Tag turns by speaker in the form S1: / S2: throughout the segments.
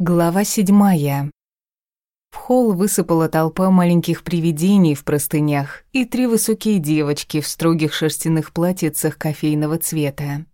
S1: Глава седьмая. В холл высыпала толпа маленьких привидений в простынях и три высокие девочки в строгих шерстяных платьицах кофейного цвета.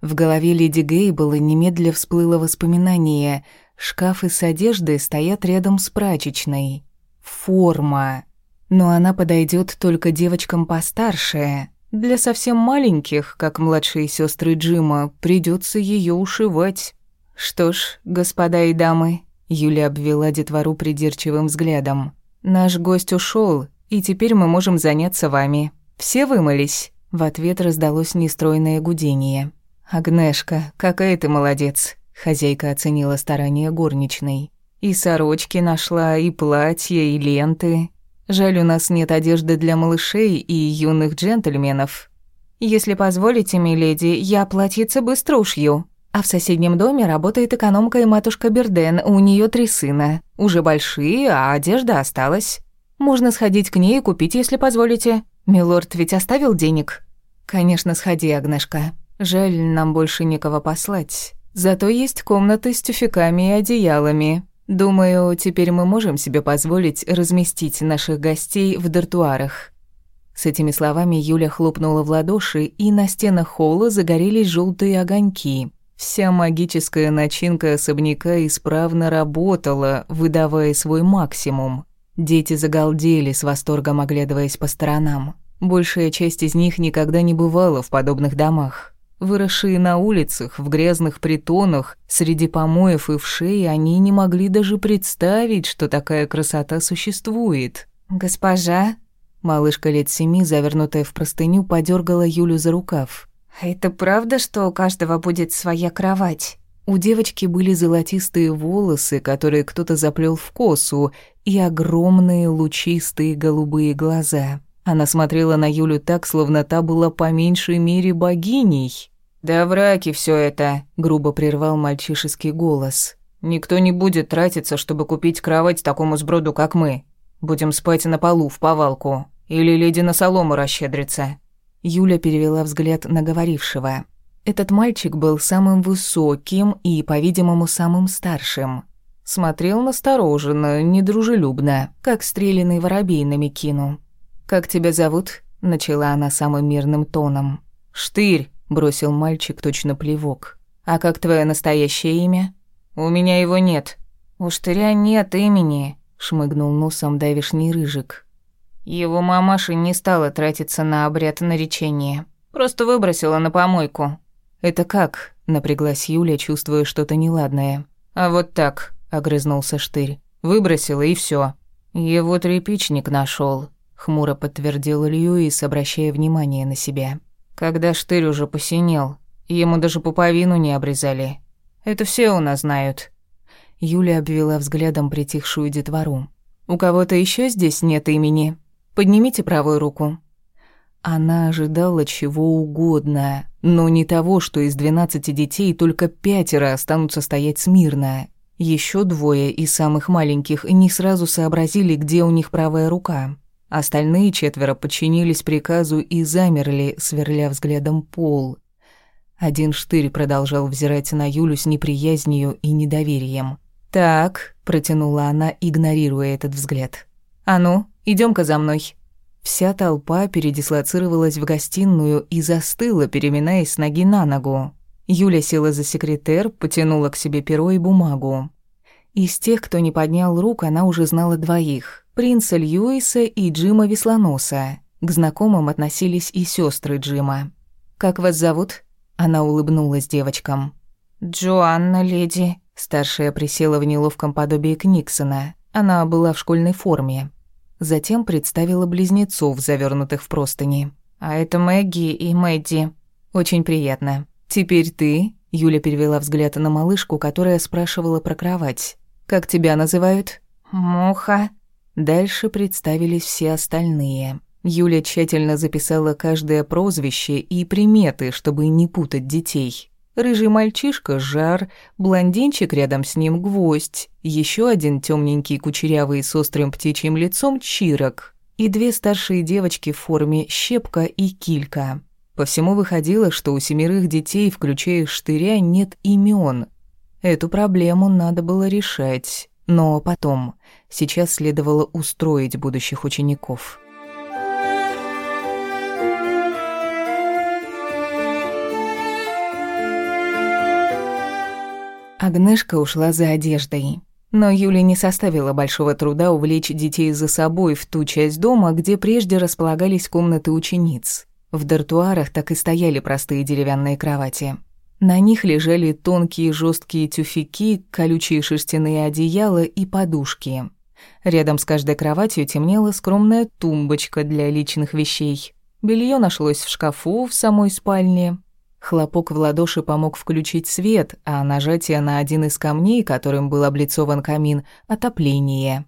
S1: В голове леди Гейбла немедля всплыло воспоминание. Шкафы с одеждой стоят рядом с прачечной. Форма. Но она подойдет только девочкам постарше. Для совсем маленьких, как младшие сестры Джима, придется ее ушивать. «Что ж, господа и дамы», — Юля обвела детвору придирчивым взглядом. «Наш гость ушел, и теперь мы можем заняться вами. Все вымылись?» В ответ раздалось нестройное гудение. «Агнешка, какая ты молодец!» Хозяйка оценила старания горничной. «И сорочки нашла, и платья, и ленты. Жаль, у нас нет одежды для малышей и юных джентльменов. Если позволите, миледи, я платьице быстро ушью», а в соседнем доме работает экономка и матушка Берден, у нее три сына. Уже большие, а одежда осталась. Можно сходить к ней и купить, если позволите. Милорд ведь оставил денег. Конечно, сходи, Агнешка. Жаль, нам больше никого послать. Зато есть комнаты с тюфяками и одеялами. Думаю, теперь мы можем себе позволить разместить наших гостей в дартуарах. С этими словами Юля хлопнула в ладоши, и на стенах холла загорелись желтые огоньки. Вся магическая начинка особняка исправно работала, выдавая свой максимум. Дети загалдели с восторгом, оглядываясь по сторонам. Большая часть из них никогда не бывала в подобных домах. Выросшие на улицах, в грязных притонах, среди помоев и вшей, они не могли даже представить, что такая красота существует. «Госпожа?» Малышка лет семи, завернутая в простыню, подергала Юлю за рукав. «Это правда, что у каждого будет своя кровать?» У девочки были золотистые волосы, которые кто-то заплел в косу, и огромные лучистые голубые глаза. Она смотрела на Юлю так, словно та была по меньшей мере богиней. «Да враки все это», — грубо прервал мальчишеский голос. «Никто не будет тратиться, чтобы купить кровать такому сброду, как мы. Будем спать на полу в повалку. Или леди на солому расщедрится. Юля перевела взгляд на говорившего. Этот мальчик был самым высоким и, по-видимому, самым старшим. Смотрел настороженно, недружелюбно, как стрелянный воробей на Микину. «Как тебя зовут?» — начала она самым мирным тоном. «Штырь», — бросил мальчик точно плевок. «А как твое настоящее имя?» «У меня его нет». «У Штыря нет имени», — шмыгнул носом давишний рыжик. Его мамаша не стала тратиться на обряд наречения. Просто выбросила на помойку. «Это как?» — напряглась Юля, чувствуя что-то неладное. «А вот так», — огрызнулся Штырь. «Выбросила, и все. «Его тряпичник нашел, хмуро подтвердил Льюис, обращая внимание на себя. «Когда Штырь уже посинел, ему даже пуповину не обрезали. Это все у нас знают». Юля обвела взглядом притихшую детвору. «У кого-то еще здесь нет имени?» Поднимите правую руку». Она ожидала чего угодно, но не того, что из двенадцати детей только пятеро останутся стоять смирно. Еще двое из самых маленьких не сразу сообразили, где у них правая рука. Остальные четверо подчинились приказу и замерли, сверля взглядом пол. Один штырь продолжал взирать на Юлю с неприязнью и недоверием. «Так», — протянула она, игнорируя этот взгляд. «А ну, идём-ка за мной». Вся толпа передислоцировалась в гостиную и застыла, переминаясь с ноги на ногу. Юля села за секретер, потянула к себе перо и бумагу. Из тех, кто не поднял рук, она уже знала двоих – принца Льюиса и Джима Веслоноса. К знакомым относились и сестры Джима. «Как вас зовут?» Она улыбнулась девочкам. «Джоанна, леди». Старшая присела в неловком подобии Книксона. Она была в школьной форме. Затем представила близнецов, завернутых в простыни. «А это Мэгги и Мэдди. Очень приятно. Теперь ты...» Юля перевела взгляд на малышку, которая спрашивала про кровать. «Как тебя называют?» «Муха». Дальше представились все остальные. Юля тщательно записала каждое прозвище и приметы, чтобы не путать детей. Рыжий мальчишка — жар, блондинчик рядом с ним — гвоздь, еще один темненький кучерявый с острым птичьим лицом — чирок, и две старшие девочки в форме щепка и килька. По всему выходило, что у семерых детей, включая штыря, нет имен. Эту проблему надо было решать, но потом. Сейчас следовало устроить будущих учеников. Агнешка ушла за одеждой. Но Юле не составило большого труда увлечь детей за собой в ту часть дома, где прежде располагались комнаты учениц. В дартуарах так и стояли простые деревянные кровати. На них лежали тонкие жесткие тюфяки, колючие шерстяные одеяла и подушки. Рядом с каждой кроватью темнела скромная тумбочка для личных вещей. Белье нашлось в шкафу в самой спальне, Хлопок в ладоши помог включить свет, а нажатие на один из камней, которым был облицован камин, — отопление.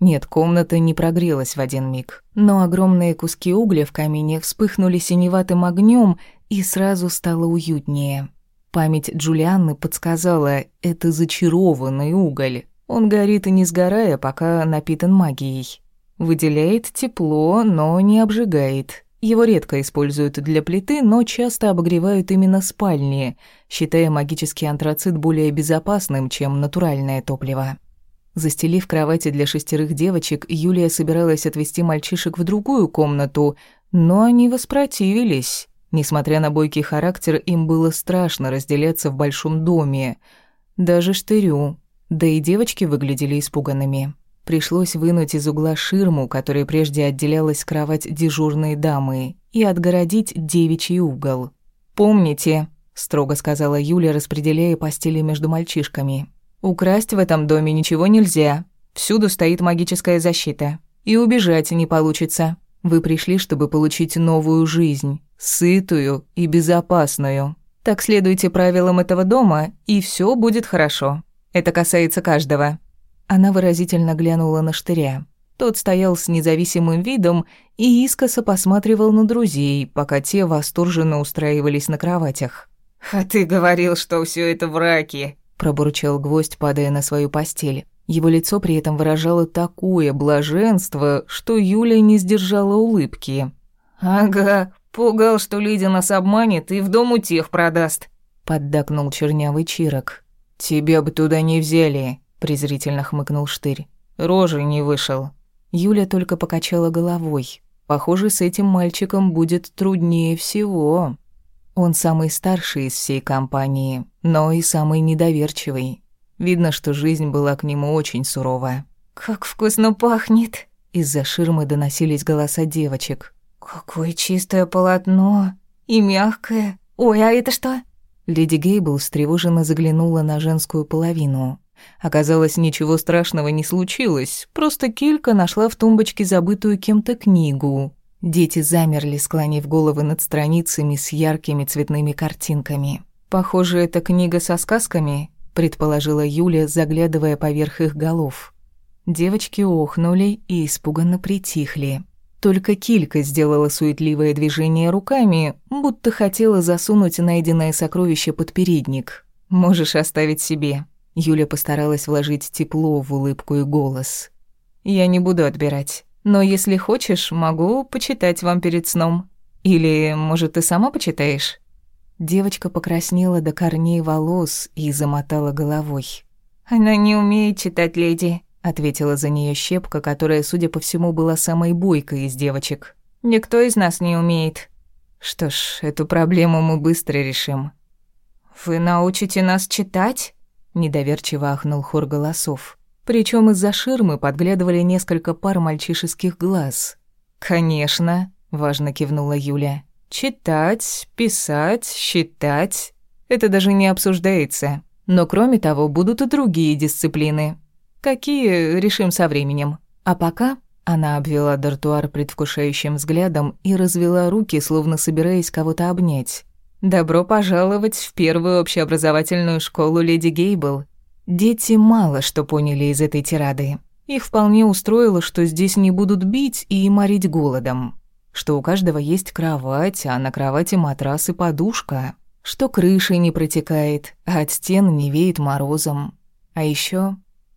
S1: Нет, комната не прогрелась в один миг, но огромные куски угля в камине вспыхнули синеватым огнем, и сразу стало уютнее. Память Джулианны подсказала, это зачарованный уголь. Он горит и не сгорая, пока напитан магией. Выделяет тепло, но не обжигает. Его редко используют для плиты, но часто обогревают именно спальни, считая магический антрацит более безопасным, чем натуральное топливо. Застелив кровати для шестерых девочек, Юлия собиралась отвезти мальчишек в другую комнату, но они воспротивились. Несмотря на бойкий характер, им было страшно разделяться в большом доме. Даже штырю. Да и девочки выглядели испуганными. Пришлось вынуть из угла ширму, которая прежде отделялась кровать дежурной дамы, и отгородить девичий угол. «Помните», — строго сказала Юля, распределяя постели между мальчишками, «украсть в этом доме ничего нельзя. Всюду стоит магическая защита. И убежать не получится. Вы пришли, чтобы получить новую жизнь, сытую и безопасную. Так следуйте правилам этого дома, и все будет хорошо. Это касается каждого». Она выразительно глянула на штыря. Тот стоял с независимым видом и искоса посматривал на друзей, пока те восторженно устраивались на кроватях.
S2: «А ты говорил, что все это враки», —
S1: пробурчал гвоздь, падая на свою постель. Его лицо при этом выражало такое блаженство, что Юля не сдержала улыбки.
S2: «Ага, пугал, что Лидия нас обманет и в дом у тех продаст», —
S1: поддакнул чернявый Чирок. «Тебя бы туда не взяли», презрительно хмыкнул Штырь. Рожей не вышел. Юля только покачала головой. Похоже, с этим мальчиком будет труднее всего. Он самый старший из всей компании, но и самый недоверчивый. Видно, что жизнь была к нему очень сурова.
S2: «Как вкусно пахнет!»
S1: Из-за ширмы доносились голоса девочек.
S2: «Какое чистое полотно! И мягкое! Ой, а это что?»
S1: Леди Гейбл встревоженно заглянула на женскую половину. Оказалось, ничего страшного не случилось, просто Килька нашла в тумбочке забытую кем-то книгу. Дети замерли, склонив головы над страницами с яркими цветными картинками. «Похоже, это книга со сказками», — предположила Юля, заглядывая поверх их голов. Девочки охнули и испуганно притихли. Только Килька сделала суетливое движение руками, будто хотела засунуть найденное сокровище под передник. «Можешь оставить себе», Юля постаралась вложить тепло в улыбку и голос. «Я не буду отбирать. Но если хочешь, могу почитать вам перед сном. Или, может, ты сама почитаешь?» Девочка покраснела до корней волос и замотала головой.
S2: «Она не умеет читать, леди», —
S1: ответила за нее щепка, которая, судя по всему, была самой бойкой из девочек.
S2: «Никто из нас не умеет».
S1: «Что ж, эту проблему мы быстро решим».
S2: «Вы научите нас читать?»
S1: Недоверчиво ахнул хор голосов. Причем из-за ширмы подглядывали несколько пар мальчишеских глаз. «Конечно», — важно кивнула Юля. «Читать, писать, считать — это даже не обсуждается. Но кроме того, будут и другие дисциплины. Какие, решим со временем. А пока...» Она обвела дартуар предвкушающим взглядом и развела руки, словно собираясь кого-то обнять. Добро пожаловать в первую общеобразовательную школу Леди Гейбл. Дети мало что поняли из этой тирады. Их вполне устроило, что здесь не будут бить и морить голодом. Что у каждого есть кровать, а на кровати матрас и подушка. Что крыша не протекает, а от стен не веет морозом. А еще,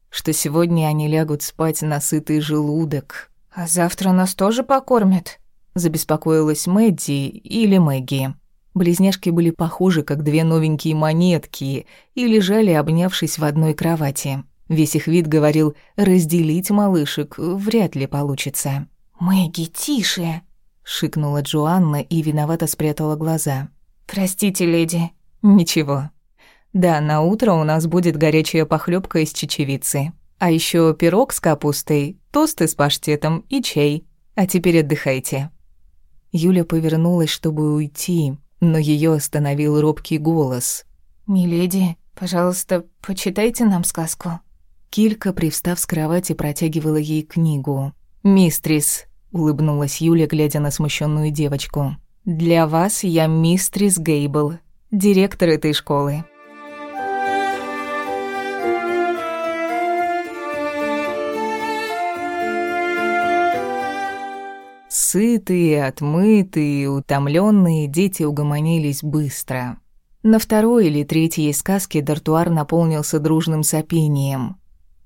S1: что сегодня они лягут спать на сытый желудок.
S2: «А завтра нас тоже покормят?»
S1: Забеспокоилась Мэдди или Мэгги. Близняшки были похожи, как две новенькие монетки, и лежали, обнявшись в одной кровати. Весь их вид говорил, разделить малышек вряд ли получится.
S2: «Мэгги, тише!»
S1: — шикнула Джоанна и виновато спрятала глаза.
S2: «Простите, леди».
S1: «Ничего. Да, на утро у нас будет горячая похлебка из чечевицы. А еще пирог с капустой, тосты с паштетом и чай. А теперь отдыхайте». Юля повернулась, чтобы уйти, но ее остановил робкий голос.
S2: «Миледи, пожалуйста, почитайте нам сказку».
S1: Килька, привстав с кровати, протягивала ей книгу. «Мистрис, улыбнулась Юля, глядя на смущенную девочку. Для вас я мистрис Гейбл, директор этой школы. Сытые, отмытые, утомленные дети угомонились быстро. На второй или третьей сказке дартуар наполнился дружным сопением.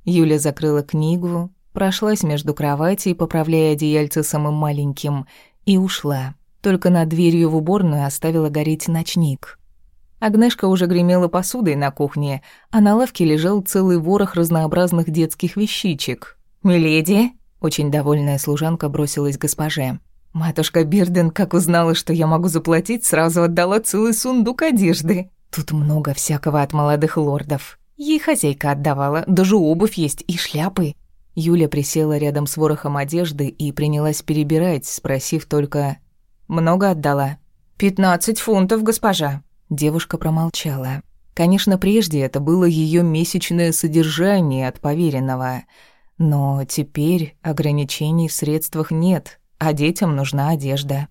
S1: Юля закрыла книгу, прошлась между кроватей, поправляя одеяльце самым маленьким, и ушла. Только над дверью в уборную оставила гореть ночник. Агнешка уже гремела посудой на кухне, а на лавке лежал целый ворох разнообразных детских вещичек. «Миледи!» — очень довольная служанка бросилась к госпоже. «Матушка Бирден, как узнала, что я могу заплатить, сразу отдала целый сундук одежды. Тут много всякого от молодых лордов. Ей хозяйка отдавала, даже обувь есть и шляпы. Юля присела рядом с ворохом одежды и принялась перебирать, спросив только «Много отдала?» «Пятнадцать фунтов, госпожа». Девушка промолчала. Конечно, прежде это было ее месячное содержание от поверенного, но теперь ограничений в средствах нет, а детям нужна одежда.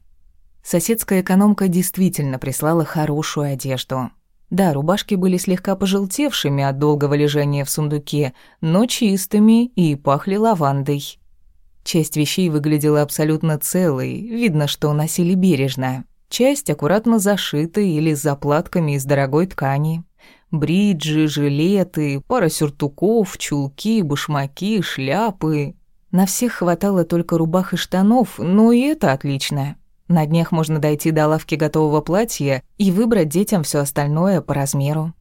S1: Соседская экономка действительно прислала хорошую одежду. Да, рубашки были слегка пожелтевшими от долгого лежания в сундуке, но чистыми и пахли лавандой. Часть вещей выглядела абсолютно целой, видно, что носили бережно. Часть аккуратно зашита или с заплатками из дорогой ткани. Бриджи, жилеты, пара сюртуков, чулки, башмаки, шляпы. На всех хватало только рубах и штанов, но и это отлично. На днях можно дойти до лавки готового платья и выбрать детям все остальное по размеру.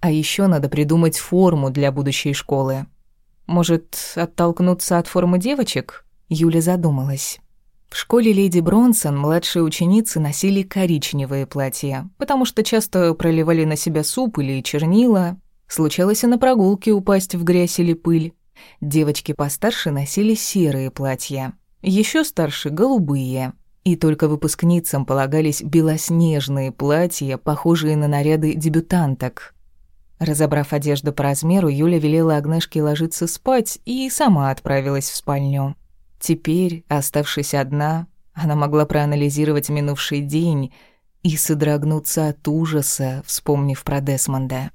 S1: А еще надо придумать форму для будущей школы. Может, оттолкнуться от формы девочек? Юля задумалась. В школе леди Бронсон младшие ученицы носили коричневые платья, потому что часто проливали на себя суп или чернила. Случалось и на прогулке упасть в грязь или пыль. Девочки постарше носили серые платья, еще старше — голубые — и только выпускницам полагались белоснежные платья, похожие на наряды дебютанток. Разобрав одежду по размеру, Юля велела Агнешке ложиться спать и сама отправилась в спальню. Теперь, оставшись одна, она могла проанализировать минувший день и содрогнуться от ужаса, вспомнив про Десмонда.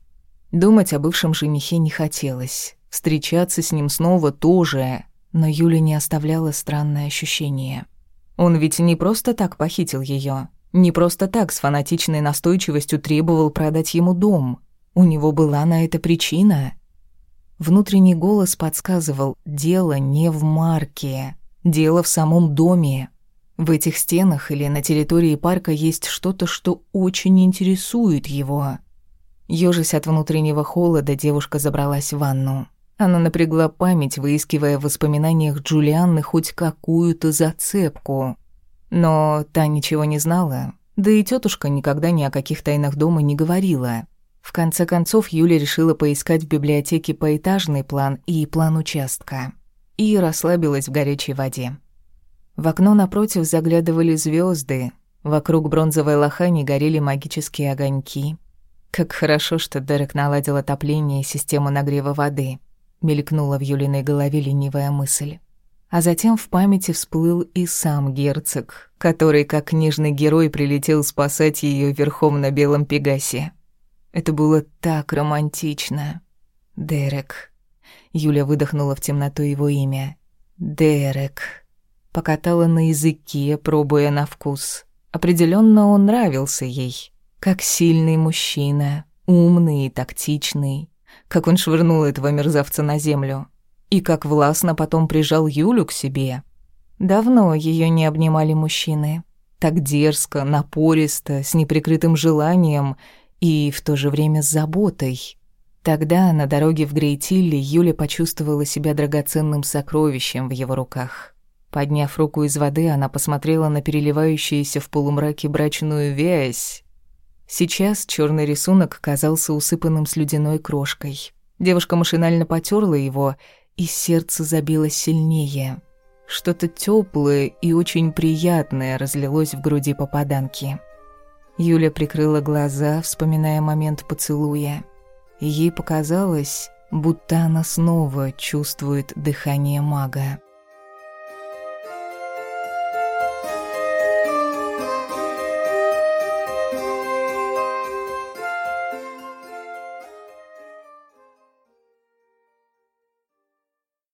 S1: Думать о бывшем женихе не хотелось, встречаться с ним снова тоже, но Юля не оставляла странное ощущение — он ведь не просто так похитил ее, не просто так с фанатичной настойчивостью требовал продать ему дом. У него была на это причина. Внутренний голос подсказывал, дело не в марке, дело в самом доме. В этих стенах или на территории парка есть что-то, что очень интересует его. Ёжись от внутреннего холода, девушка забралась в ванну. Она напрягла память, выискивая в воспоминаниях Джулианны хоть какую-то зацепку. Но та ничего не знала, да и тетушка никогда ни о каких тайнах дома не говорила. В конце концов, Юля решила поискать в библиотеке поэтажный план и план участка. И расслабилась в горячей воде. В окно напротив заглядывали звезды, вокруг бронзовой лохани горели магические огоньки. Как хорошо, что Дерек наладил отопление и систему нагрева воды — мелькнула в Юлиной голове ленивая мысль. А затем в памяти всплыл и сам герцог, который, как книжный герой, прилетел спасать ее верхом на белом пегасе. Это было так романтично. Дерек. Юля выдохнула в темноту его имя. Дерек. Покатала на языке, пробуя на вкус. Определенно он нравился ей. Как сильный мужчина, умный и тактичный, как он швырнул этого мерзавца на землю. И как властно потом прижал Юлю к себе. Давно ее не обнимали мужчины. Так дерзко, напористо, с неприкрытым желанием и в то же время с заботой. Тогда на дороге в Грейтилле Юля почувствовала себя драгоценным сокровищем в его руках. Подняв руку из воды, она посмотрела на переливающуюся в полумраке брачную вязь. Сейчас черный рисунок казался усыпанным слюдяной крошкой. Девушка машинально потерла его, и сердце забилось сильнее. Что-то теплое и очень приятное разлилось в груди попаданки. Юля прикрыла глаза, вспоминая момент поцелуя. Ей показалось, будто она снова чувствует дыхание мага.